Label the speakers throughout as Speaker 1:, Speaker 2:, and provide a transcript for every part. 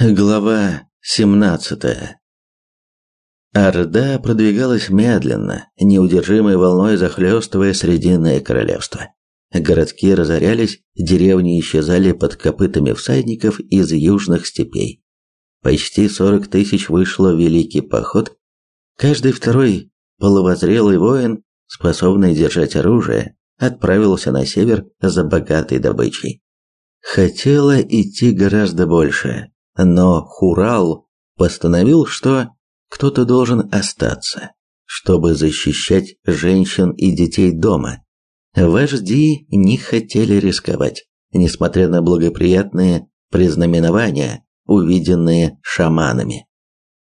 Speaker 1: Глава 17. Орда продвигалась медленно, неудержимой волной захлестывая Срединное королевство. Городки разорялись, деревни исчезали под копытами всадников из южных степей. Почти 40 тысяч вышло в великий поход. Каждый второй половозрелый воин, способный держать оружие, отправился на север за богатой добычей. Хотела идти гораздо больше, но Хурал постановил, что кто-то должен остаться, чтобы защищать женщин и детей дома. Вожди не хотели рисковать, несмотря на благоприятные признаменования, увиденные шаманами.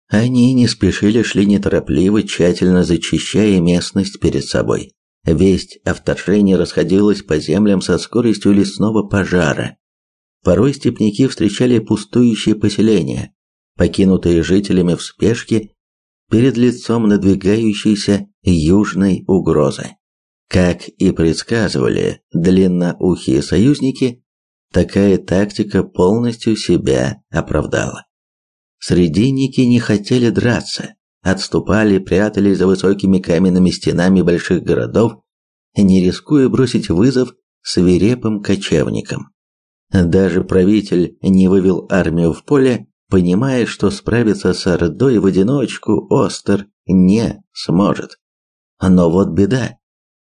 Speaker 1: Они не спешили, шли неторопливо, тщательно зачищая местность перед собой. Весть о вторжении расходилась по землям со скоростью лесного пожара. Порой степняки встречали пустующие поселения, покинутые жителями в спешке перед лицом надвигающейся южной угрозы. Как и предсказывали длинноухие союзники, такая тактика полностью себя оправдала. Срединники не хотели драться, отступали, прятались за высокими каменными стенами больших городов, не рискуя бросить вызов свирепым кочевникам. Даже правитель не вывел армию в поле, понимая, что справиться с Ордой в одиночку Остер не сможет. Но вот беда.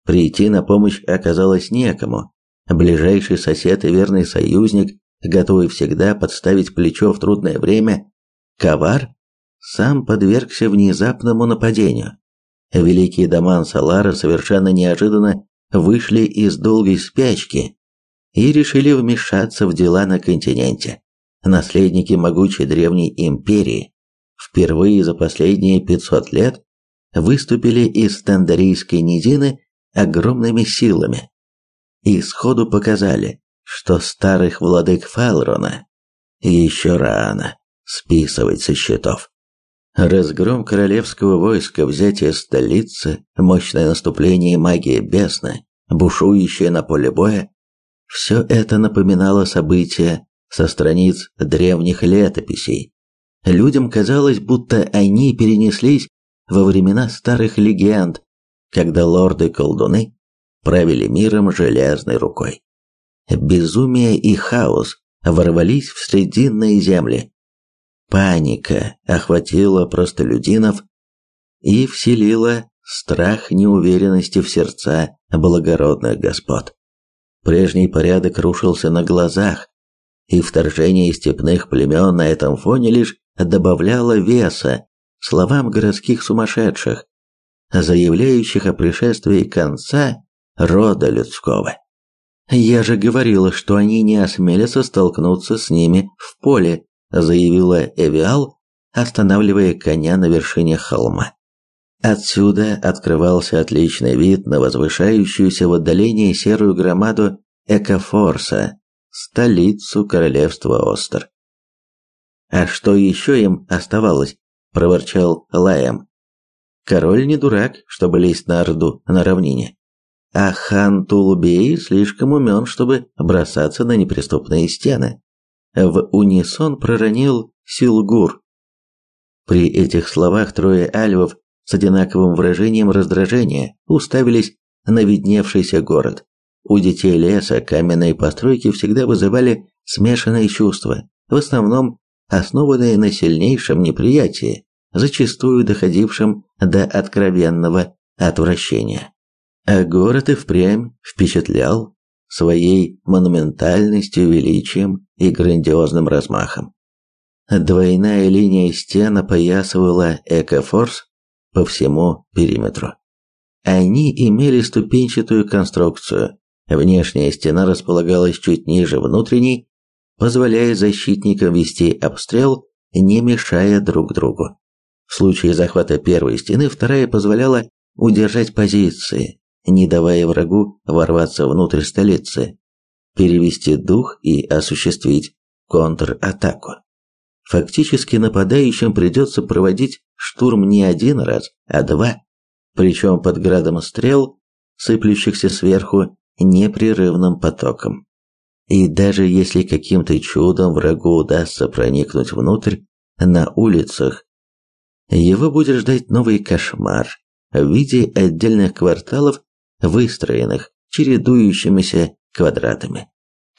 Speaker 1: Прийти на помощь оказалось некому. Ближайший сосед и верный союзник, готовый всегда подставить плечо в трудное время, Ковар, сам подвергся внезапному нападению. Великие дома Салара совершенно неожиданно вышли из долгой спячки и решили вмешаться в дела на континенте. Наследники могучей древней империи впервые за последние 500 лет выступили из Тандарийской низины огромными силами и сходу показали, что старых владык Фалрона еще рано списывать со счетов. Разгром королевского войска, взятие столицы, мощное наступление магии бесны, бушующая на поле боя все это напоминало события со страниц древних летописей. Людям казалось, будто они перенеслись во времена старых легенд, когда лорды-колдуны правили миром железной рукой. Безумие и хаос ворвались в срединные земли. Паника охватила простолюдинов и вселила страх неуверенности в сердца благородных господ. Прежний порядок рушился на глазах, и вторжение степных племен на этом фоне лишь добавляло веса словам городских сумасшедших, заявляющих о пришествии конца рода людского. «Я же говорила, что они не осмелятся столкнуться с ними в поле», заявила Эвиал, останавливая коня на вершине холма. Отсюда открывался отличный вид на возвышающуюся в отдалении серую громаду Экофорса, столицу королевства Остер. «А что еще им оставалось?» – проворчал Лаем. «Король не дурак, чтобы лезть на Орду на равнине. А хан Тулубей слишком умен, чтобы бросаться на неприступные стены». В унисон проронил Силгур. При этих словах трое альвов с одинаковым выражением раздражения уставились на видневшийся город. У детей леса каменные постройки всегда вызывали смешанные чувства, в основном основанные на сильнейшем неприятии, зачастую доходившем до откровенного отвращения. А город и впрямь впечатлял своей монументальностью, величием и грандиозным размахом. Двойная линия стен опоясывала Экофорс по всему периметру. Они имели ступенчатую конструкцию. Внешняя стена располагалась чуть ниже внутренней, позволяя защитникам вести обстрел, не мешая друг другу. В случае захвата первой стены вторая позволяла удержать позиции, не давая врагу ворваться внутрь столицы, перевести дух и осуществить контратаку. Фактически нападающим придется проводить штурм не один раз, а два, причем под градом стрел, сыплющихся сверху непрерывным потоком. И даже если каким-то чудом врагу удастся проникнуть внутрь, на улицах, его будет ждать новый кошмар в виде отдельных кварталов, выстроенных чередующимися квадратами,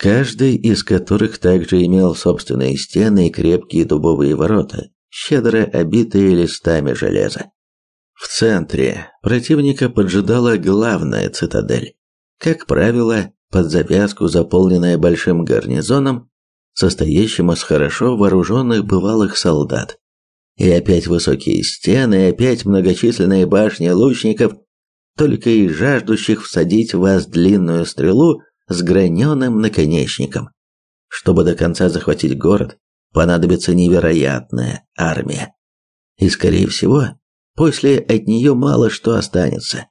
Speaker 1: каждый из которых также имел собственные стены и крепкие дубовые ворота, щедро обитые листами железа. В центре противника поджидала главная цитадель, как правило, под завязку заполненная большим гарнизоном, состоящим из хорошо вооруженных бывалых солдат. И опять высокие стены, и опять многочисленные башни лучников, только и жаждущих всадить в вас длинную стрелу с граненым наконечником. Чтобы до конца захватить город, понадобится невероятная армия. И, скорее всего, после от нее мало что останется.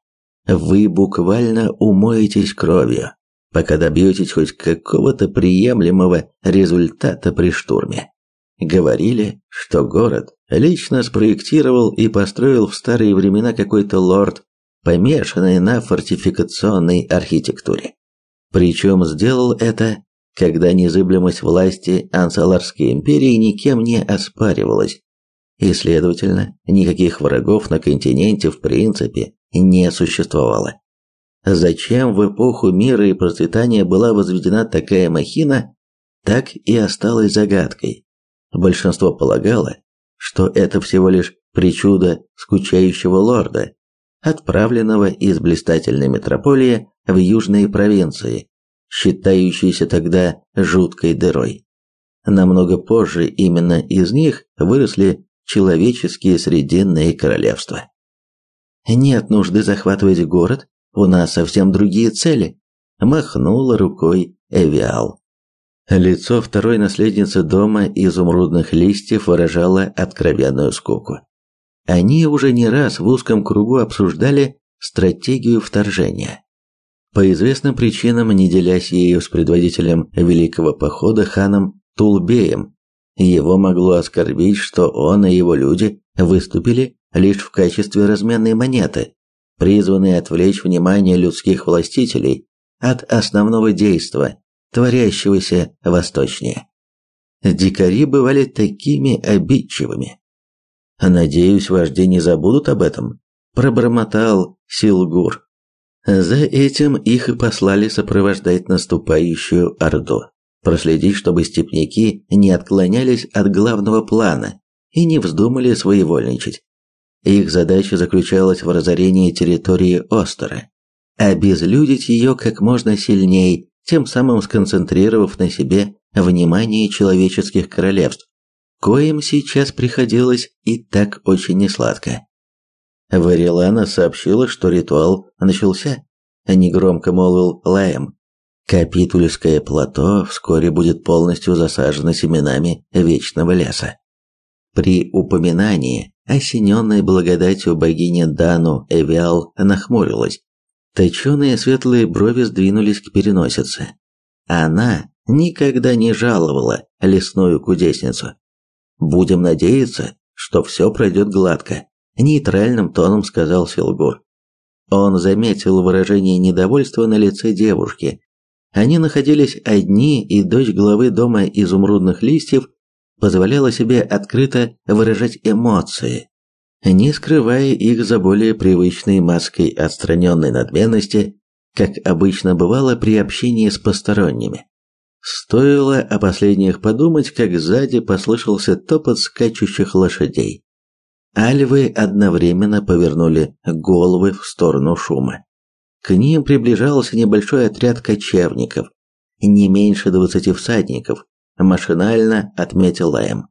Speaker 1: Вы буквально умоетесь кровью, пока добьетесь хоть какого-то приемлемого результата при штурме. Говорили, что город лично спроектировал и построил в старые времена какой-то лорд, помешанный на фортификационной архитектуре. Причем сделал это, когда незыблемость власти Ансаларской империи никем не оспаривалась, и, следовательно, никаких врагов на континенте в принципе не существовало. Зачем в эпоху мира и процветания была возведена такая махина, так и осталось загадкой. Большинство полагало, что это всего лишь причуда скучающего лорда, отправленного из блистательной метрополии в южные провинции, считающейся тогда жуткой дырой. Намного позже именно из них выросли человеческие срединные королевства. Нет нужды захватывать город, у нас совсем другие цели, махнула рукой Эвиал. Лицо второй наследницы дома изумрудных листьев выражало откровенную скуку. Они уже не раз в узком кругу обсуждали стратегию вторжения. По известным причинам, не делясь ею с предводителем великого похода ханом Тулбеем, его могло оскорбить, что он и его люди выступили лишь в качестве разменной монеты, призванной отвлечь внимание людских властителей от основного действа творящегося восточнее. Дикари бывали такими обидчивыми. Надеюсь, вожди не забудут об этом, пробормотал Силгур. За этим их и послали сопровождать наступающую орду, проследить, чтобы степняки не отклонялись от главного плана и не вздумали своевольничать. Их задача заключалась в разорении территории Остера, обезлюдить ее как можно сильнее тем самым сконцентрировав на себе внимание человеческих королевств, коим сейчас приходилось и так очень несладко. Варилана сообщила, что ритуал начался, негромко молвил Лаем. Капитульское плато вскоре будет полностью засажено семенами вечного леса. При упоминании осененной благодатью богини Дану Эвиал нахмурилась, Точеные светлые брови сдвинулись к переносице. Она никогда не жаловала лесную кудесницу. «Будем надеяться, что все пройдет гладко», – нейтральным тоном сказал Силгур. Он заметил выражение недовольства на лице девушки. Они находились одни, и дочь главы дома изумрудных листьев позволяла себе открыто выражать эмоции, не скрывая их за более привычной маской отстраненной надменности, как обычно бывало при общении с посторонними. Стоило о последних подумать, как сзади послышался топот скачущих лошадей. Альвы одновременно повернули головы в сторону шума. К ним приближался небольшой отряд кочевников, не меньше двадцати всадников, машинально отметил Лэм.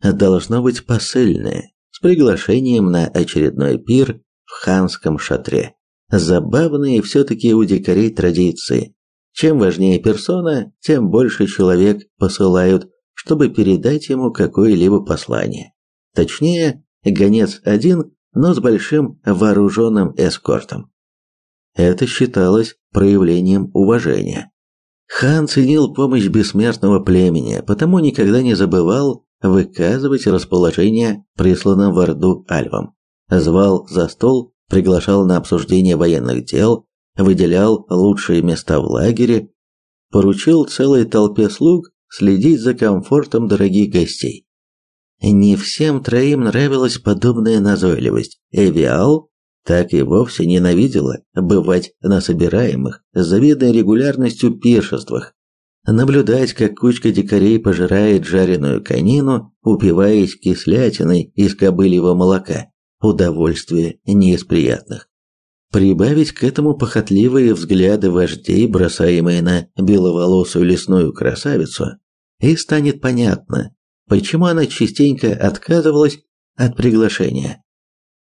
Speaker 1: Должно быть посыльные, приглашением на очередной пир в ханском шатре. Забавные все-таки у дикарей традиции. Чем важнее персона, тем больше человек посылают, чтобы передать ему какое-либо послание. Точнее, гонец один, но с большим вооруженным эскортом. Это считалось проявлением уважения. Хан ценил помощь бессмертного племени, потому никогда не забывал выказывать расположение присланным в Орду альвам. Звал за стол, приглашал на обсуждение военных дел, выделял лучшие места в лагере, поручил целой толпе слуг следить за комфортом дорогих гостей. Не всем троим нравилась подобная назойливость. Эвиал так и вовсе ненавидела бывать на собираемых с завидной регулярностью пиршествах. Наблюдать, как кучка дикарей пожирает жареную конину, упиваясь кислятиной из кобыльего молока. Удовольствие не из приятных. Прибавить к этому похотливые взгляды вождей, бросаемые на беловолосую лесную красавицу, и станет понятно, почему она частенько отказывалась от приглашения,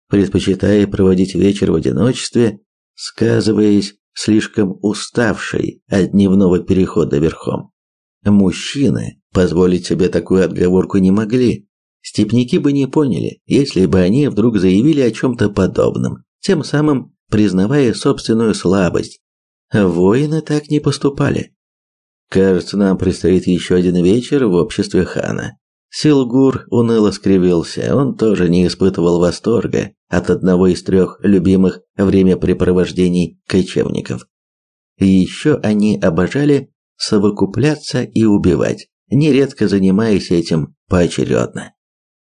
Speaker 1: предпочитая проводить вечер в одиночестве, сказываясь слишком уставшей от дневного перехода верхом. Мужчины позволить себе такую отговорку не могли. Степники бы не поняли, если бы они вдруг заявили о чем-то подобном, тем самым признавая собственную слабость. Воины так не поступали. Кажется, нам предстоит еще один вечер в обществе хана. Силгур уныло скривился, он тоже не испытывал восторга от одного из трех любимых времяпрепровождений кочевников. Еще они обожали совокупляться и убивать, нередко занимаясь этим поочередно.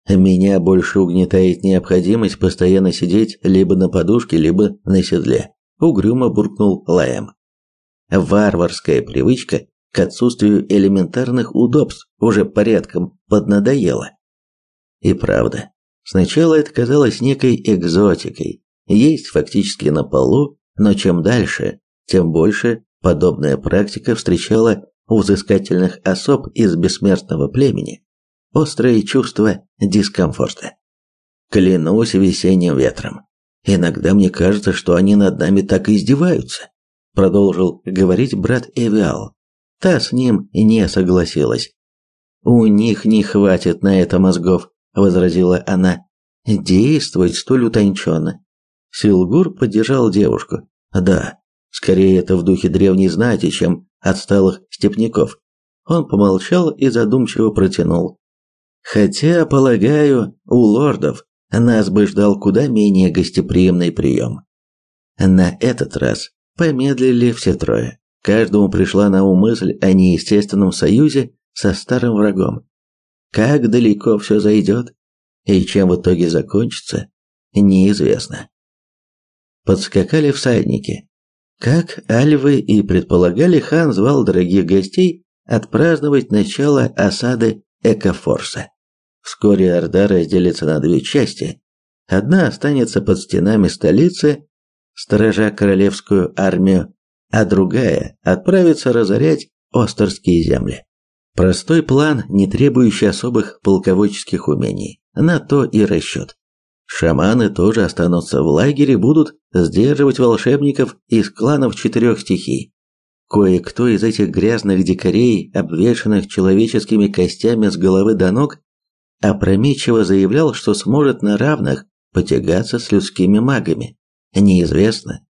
Speaker 1: Меня больше угнетает необходимость постоянно сидеть либо на подушке, либо на седле, угрюмо буркнул Лаем. Варварская привычка к отсутствию элементарных удобств уже порядком поднадоело. И правда, сначала это казалось некой экзотикой, есть фактически на полу, но чем дальше, тем больше подобная практика встречала у взыскательных особ из бессмертного племени острое чувство дискомфорта. Клянусь весенним ветром. Иногда мне кажется, что они над нами так издеваются, продолжил говорить брат Эвиал. Та с ним не согласилась. У них не хватит на это мозгов, возразила она. Действовать столь утонченно. Силгур поддержал девушку. Да, скорее это в духе древней знати, чем отсталых степняков. Он помолчал и задумчиво протянул. Хотя, полагаю, у лордов нас бы ждал куда менее гостеприимный прием. На этот раз помедлили все трое. Каждому пришла на ум мысль о неестественном союзе со старым врагом. Как далеко все зайдет и чем в итоге закончится, неизвестно. Подскакали всадники. Как альвы и предполагали, хан звал дорогих гостей отпраздновать начало осады Экофорса. Вскоре Орда разделится на две части. Одна останется под стенами столицы, сторожа королевскую армию, а другая отправится разорять Остерские земли. Простой план, не требующий особых полководческих умений. На то и расчет. Шаманы тоже останутся в лагере, будут сдерживать волшебников из кланов четырех стихий. Кое-кто из этих грязных дикарей, обвешанных человеческими костями с головы до ног, опрометчиво заявлял, что сможет на равных потягаться с людскими магами. Неизвестно,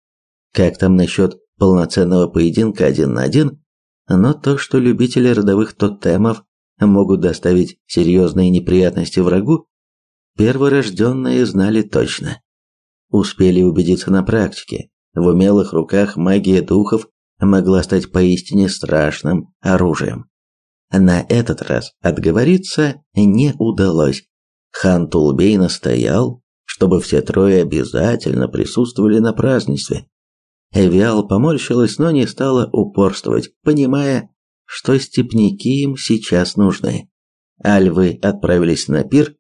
Speaker 1: как там насчет полноценного поединка один на один, но то, что любители родовых тотемов могут доставить серьезные неприятности врагу, перворожденные знали точно. Успели убедиться на практике. В умелых руках магия духов могла стать поистине страшным оружием. На этот раз отговориться не удалось. Хан Тулбей настоял, чтобы все трое обязательно присутствовали на празднестве. Эвиал поморщилась, но не стала упорствовать, понимая, что степняки им сейчас нужны. Альвы отправились на пир,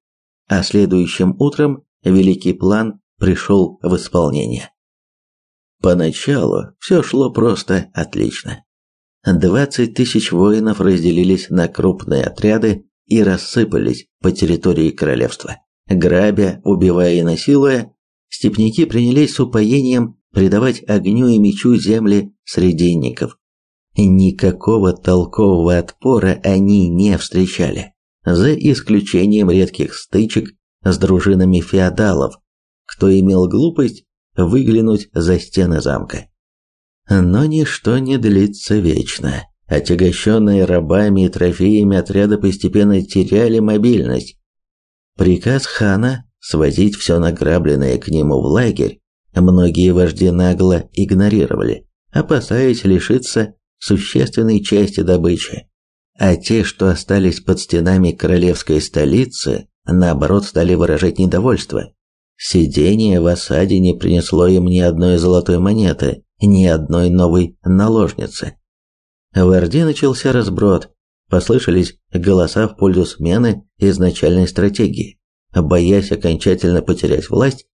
Speaker 1: а следующим утром великий план пришел в исполнение. Поначалу все шло просто отлично. Двадцать тысяч воинов разделились на крупные отряды и рассыпались по территории королевства. Грабя, убивая и насилуя, степняки принялись с упоением предавать огню и мечу земли срединников. Никакого толкового отпора они не встречали, за исключением редких стычек с дружинами феодалов, кто имел глупость выглянуть за стены замка. Но ничто не длится вечно. Отягощенные рабами и трофеями отряды постепенно теряли мобильность. Приказ хана свозить все награбленное к нему в лагерь многие вожди нагло игнорировали, опасаясь лишиться существенной части добычи, а те, что остались под стенами королевской столицы, наоборот стали выражать недовольство. Сидение в осаде не принесло им ни одной золотой монеты, ни одной новой наложницы. В Орде начался разброд, послышались голоса в пользу смены изначальной стратегии. Боясь окончательно потерять власть,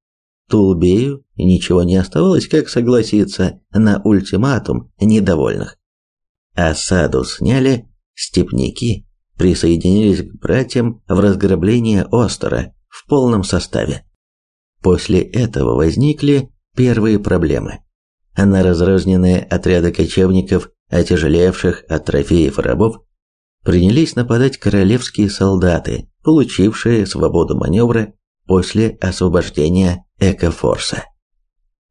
Speaker 1: Тулбею ничего не оставалось, как согласиться на ультиматум недовольных. Осаду сняли, степняки присоединились к братьям в разграбление Остера в полном составе. После этого возникли первые проблемы. На разрозненные отряды кочевников, отяжелевших от трофеев рабов, принялись нападать королевские солдаты, получившие свободу маневра после освобождения Экофорса.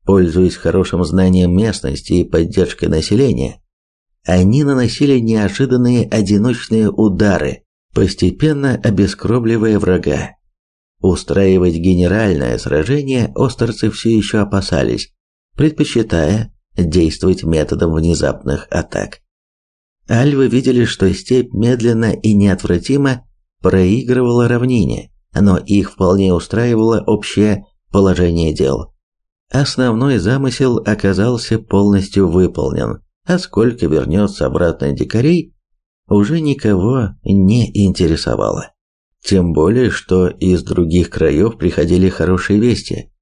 Speaker 1: Пользуясь хорошим знанием местности и поддержкой населения, они наносили неожиданные одиночные удары, постепенно обескровливая врага. Устраивать генеральное сражение острцы все еще опасались, предпочитая действовать методом внезапных атак. Альвы видели, что степь медленно и неотвратимо проигрывала равнине, но их вполне устраивало общее положение дел. Основной замысел оказался полностью выполнен, а сколько вернется обратно дикарей, уже никого не интересовало. Тем более, что из других краев приходили хорошие вести.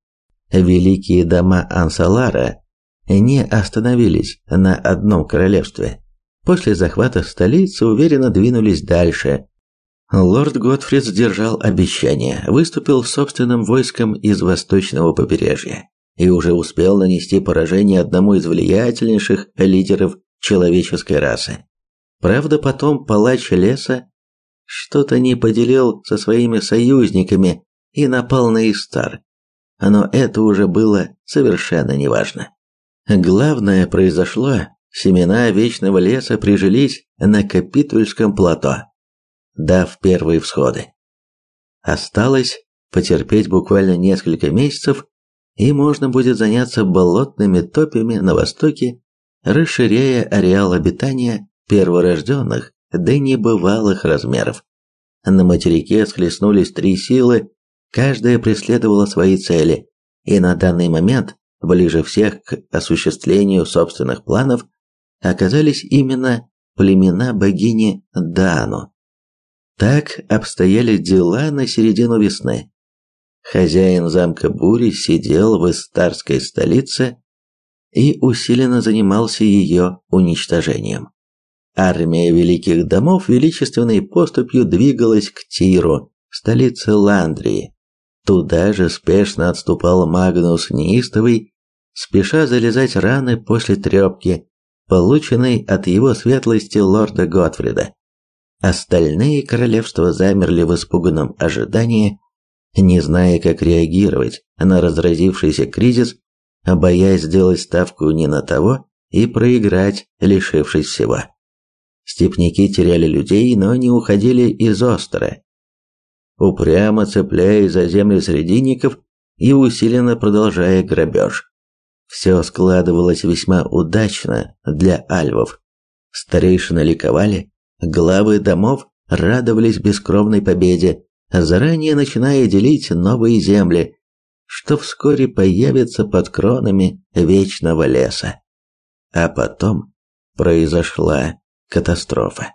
Speaker 1: Великие дома Ансалара не остановились на одном королевстве. После захвата столицы уверенно двинулись дальше. Лорд Готфрид сдержал обещание, выступил собственным войском из восточного побережья и уже успел нанести поражение одному из влиятельнейших лидеров человеческой расы. Правда, потом палач леса что-то не поделил со своими союзниками и напал на Истар. Но это уже было совершенно неважно. Главное произошло, семена Вечного Леса прижились на Капитульском плато, дав первые всходы. Осталось потерпеть буквально несколько месяцев, и можно будет заняться болотными топями на востоке, расширяя ареал обитания перворожденных до небывалых размеров. На материке схлестнулись три силы, каждая преследовала свои цели, и на данный момент ближе всех к осуществлению собственных планов оказались именно племена богини Дану. Так обстояли дела на середину весны. Хозяин замка Бури сидел в Истарской столице и усиленно занимался ее уничтожением. Армия великих домов величественной поступью двигалась к Тиру, столице Ландрии. Туда же спешно отступал Магнус Неистовый, спеша залезать раны после трепки, полученной от его светлости лорда Готфрида. Остальные королевства замерли в испуганном ожидании, не зная, как реагировать на разразившийся кризис, боясь сделать ставку не на того и проиграть, лишившись всего. Степники теряли людей, но не уходили из остра. Упрямо цепляясь за земли срединников и усиленно продолжая грабеж. Все складывалось весьма удачно для альвов. Старейшины ликовали, главы домов радовались бескровной победе, заранее начиная делить новые земли, что вскоре появятся под кронами вечного леса. А потом произошла Катастрофа.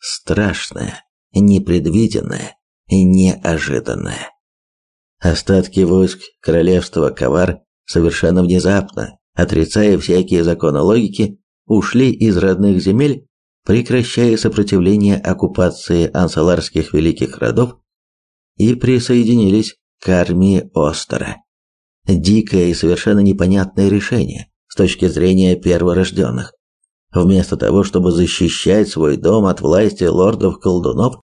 Speaker 1: Страшная, непредвиденная и неожиданная. Остатки войск королевства Кавар совершенно внезапно, отрицая всякие законы логики, ушли из родных земель, прекращая сопротивление оккупации ансаларских великих родов и присоединились к армии Остера. Дикое и совершенно непонятное решение с точки зрения перворожденных. Вместо того, чтобы защищать свой дом от власти лордов-колдунов,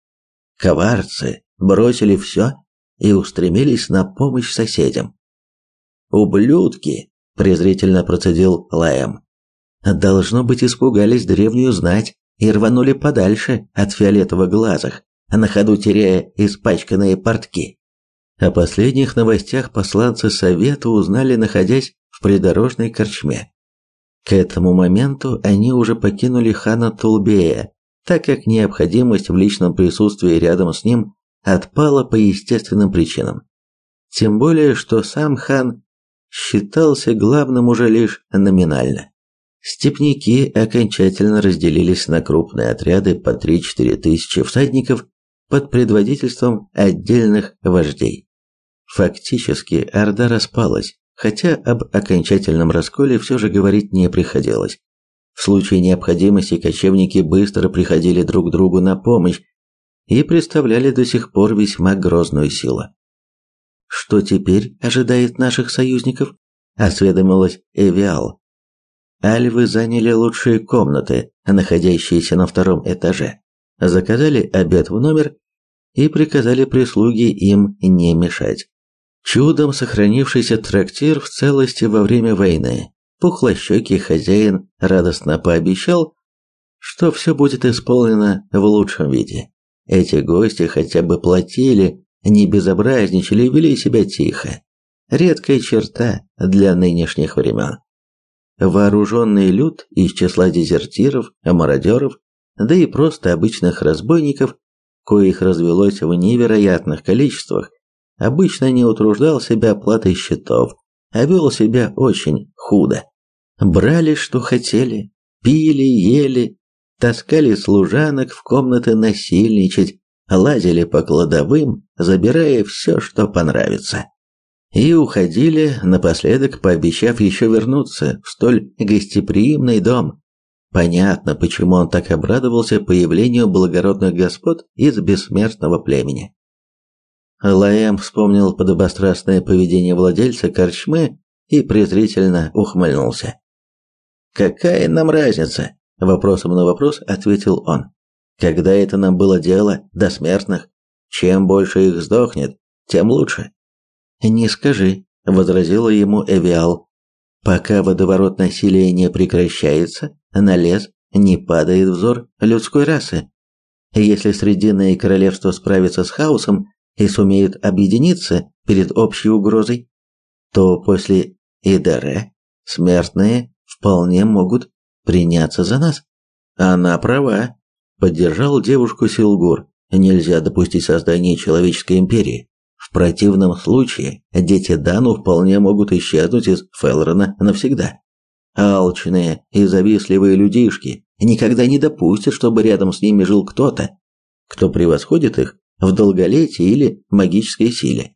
Speaker 1: коварцы бросили все и устремились на помощь соседям. «Ублюдки!» – презрительно процедил Лаэм. «Должно быть, испугались древнюю знать и рванули подальше от фиолетовых глазах, на ходу теряя испачканные портки». О последних новостях посланцы совета узнали, находясь в придорожной корчме. К этому моменту они уже покинули хана Тулбея, так как необходимость в личном присутствии рядом с ним отпала по естественным причинам. Тем более, что сам хан считался главным уже лишь номинально. Степники окончательно разделились на крупные отряды по 3-4 тысячи всадников под предводительством отдельных вождей. Фактически Орда распалась, хотя об окончательном расколе все же говорить не приходилось. В случае необходимости кочевники быстро приходили друг другу на помощь и представляли до сих пор весьма грозную силу. «Что теперь ожидает наших союзников?» – осведомилась Эвиал. Альвы заняли лучшие комнаты, находящиеся на втором этаже, заказали обед в номер и приказали прислуге им не мешать. Чудом сохранившийся трактир в целости во время войны. Пухлощекий хозяин радостно пообещал, что все будет исполнено в лучшем виде. Эти гости хотя бы платили, не безобразничали и вели себя тихо. Редкая черта для нынешних времен. Вооруженный люд из числа дезертиров, мародеров, да и просто обычных разбойников, коих развелось в невероятных количествах, обычно не утруждал себя оплатой счетов, а вел себя очень худо. Брали, что хотели, пили, ели, таскали служанок в комнаты насильничать, лазили по кладовым, забирая все, что понравится. И уходили, напоследок пообещав еще вернуться в столь гостеприимный дом. Понятно, почему он так обрадовался появлению благородных господ из бессмертного племени. Лаэм вспомнил подобострастное поведение владельца корчмы и презрительно ухмыльнулся. «Какая нам разница?» – вопросом на вопрос ответил он. «Когда это нам было дело до смертных? Чем больше их сдохнет, тем лучше». «Не скажи», – возразила ему Эвиал. «Пока водоворот насилия не прекращается, на лес не падает взор людской расы. Если Срединное Королевство справится с хаосом, и сумеют объединиться перед общей угрозой, то после Идере смертные вполне могут приняться за нас. Она права, поддержал девушку Силгур. Нельзя допустить создания человеческой империи. В противном случае дети Дану вполне могут исчезнуть из Фелрона навсегда. Алчные и завистливые людишки никогда не допустят, чтобы рядом с ними жил кто-то, кто превосходит их в долголетии или магической силе.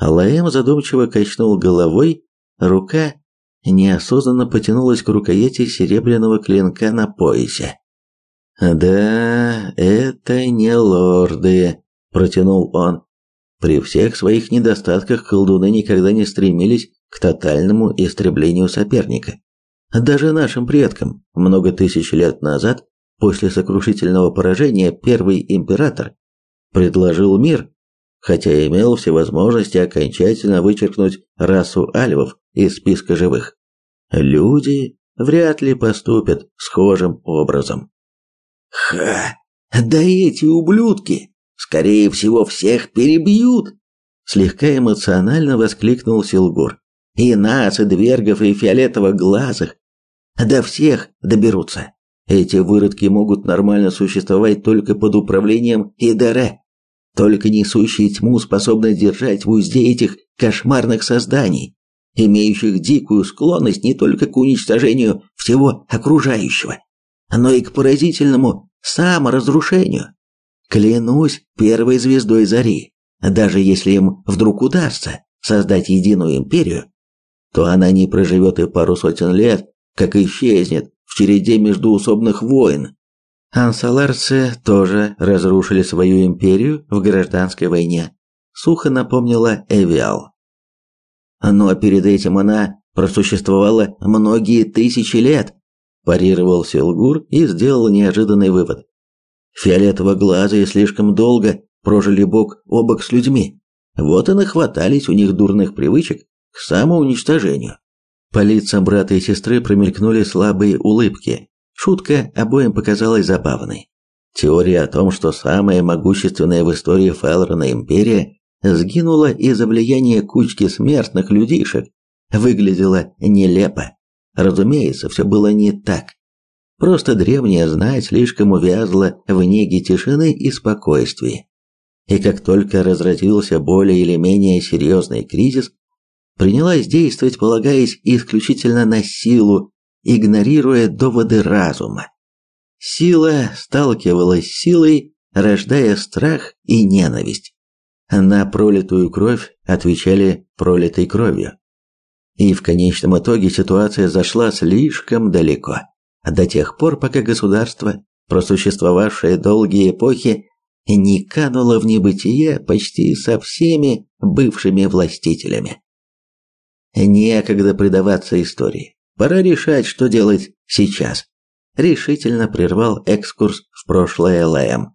Speaker 1: Лаэм задумчиво качнул головой, рука неосознанно потянулась к рукояти серебряного клинка на поясе. «Да, это не лорды», – протянул он. При всех своих недостатках колдуны никогда не стремились к тотальному истреблению соперника. Даже нашим предкам много тысяч лет назад, после сокрушительного поражения, первый император предложил мир, хотя имел все возможности окончательно вычеркнуть расу альвов из списка живых. Люди вряд ли поступят схожим образом.
Speaker 2: Ха! Да эти ублюдки, скорее всего, всех перебьют, слегка эмоционально воскликнул Силгур. И нас, и двергов, и фиолетово-глазых. До всех доберутся. Эти выродки могут нормально существовать только под управлением Идере. Только несущие тьму способны держать в узде этих кошмарных созданий, имеющих дикую склонность не только к уничтожению всего окружающего, но и к поразительному саморазрушению. Клянусь первой звездой зари, даже если им вдруг удастся создать единую империю, то она не проживет и пару сотен лет, как исчезнет в череде междуусобных войн, Ансаларцы тоже разрушили свою империю в гражданской войне, сухо напомнила Эвиал. Но перед этим она просуществовала многие тысячи лет, парировал Силгур и сделал неожиданный вывод. Фиолетово-глазые слишком долго прожили бок о бок с людьми. Вот и нахватались у них дурных привычек к самоуничтожению. По лицам брата и сестры промелькнули слабые улыбки. Шутка обоим показалась забавной. Теория о том, что самая могущественная в истории Фелрона империя сгинула из-за влияния кучки смертных людишек, выглядела нелепо.
Speaker 1: Разумеется, все было не так. Просто древняя знать слишком увязла в неге тишины и спокойствия. И как только разразился более или менее серьезный кризис, принялась действовать, полагаясь исключительно на силу, игнорируя доводы разума. Сила сталкивалась с силой, рождая страх и ненависть. На пролитую кровь отвечали пролитой кровью. И в конечном итоге ситуация зашла слишком далеко. До тех пор, пока государство, просуществовавшее долгие эпохи, не кануло в небытие почти со всеми бывшими властителями. Некогда предаваться истории. Пора решать, что делать сейчас. Решительно прервал экскурс в прошлое Лэм.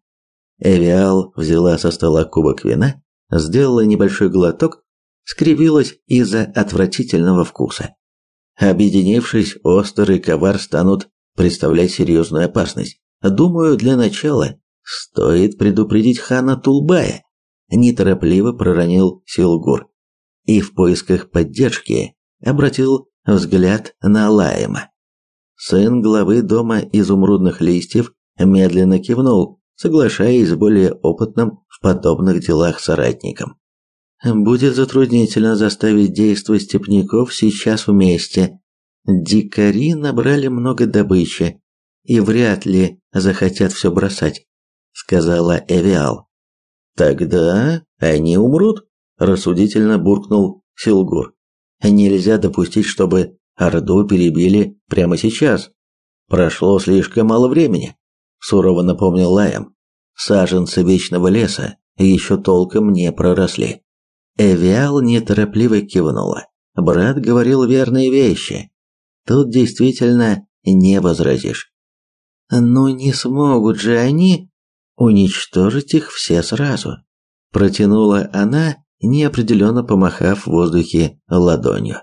Speaker 1: Эвиал взяла со стола кубок вина, сделала небольшой глоток, скривилась из-за отвратительного вкуса. Объединившись, Остер и Ковар станут представлять серьезную опасность. Думаю, для начала стоит предупредить хана Тулбая, неторопливо проронил Силгур и в поисках поддержки обратил взгляд на Лаема. Сын главы дома изумрудных листьев медленно кивнул, соглашаясь с более опытным в подобных делах соратником. Будет затруднительно заставить действовать степняков сейчас вместе. Дикари набрали много добычи и вряд ли захотят все бросать, сказала Эвиал. Тогда они умрут, рассудительно буркнул Силгур. Нельзя допустить, чтобы Орду перебили прямо сейчас. Прошло слишком мало времени, сурово напомнил Лаем. Саженцы вечного леса еще толком не проросли. Эвиал неторопливо кивнула. Брат говорил верные вещи. Тут действительно не возразишь. Но не смогут же они уничтожить их все сразу. Протянула она, неопределенно помахав в воздухе ладонью.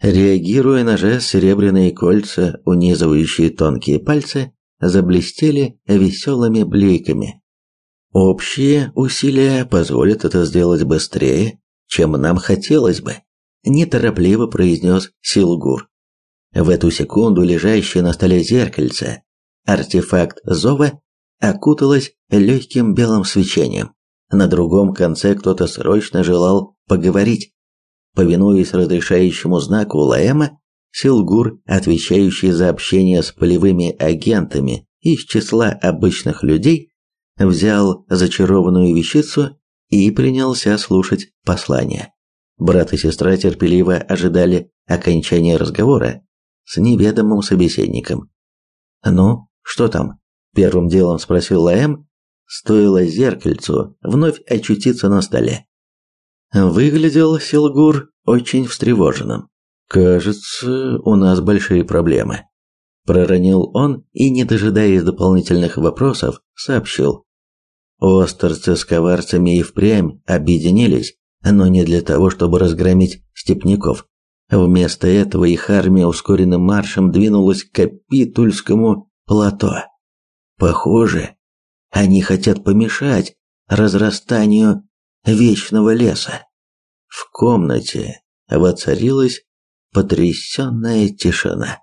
Speaker 1: Реагируя на жест, серебряные кольца, унизывающие тонкие пальцы, заблестели веселыми бликами. Общие усилия позволят это сделать быстрее, чем нам хотелось бы, неторопливо произнес Силгур. В эту секунду лежащее на столе зеркальце, артефакт зова, окуталось легким белым свечением. На другом конце кто-то срочно желал поговорить. Повинуясь разрешающему знаку Лаэма, Силгур, отвечающий за общение с полевыми агентами из числа обычных людей, взял зачарованную вещицу и принялся слушать послание. Брат и сестра терпеливо ожидали окончания разговора с неведомым собеседником. «Ну, что там?» – первым делом спросил Лаэм, стоило зеркальцу вновь очутиться на столе. Выглядел Силгур очень встревоженным. «Кажется, у нас большие проблемы», – проронил он и, не дожидаясь дополнительных вопросов, сообщил. Остерцы с коварцами и впрямь объединились, но не для того, чтобы разгромить степняков. Вместо этого их армия ускоренным маршем двинулась к Капитульскому плато. Похоже, они хотят помешать разрастанию вечного леса. В комнате воцарилась потрясенная тишина.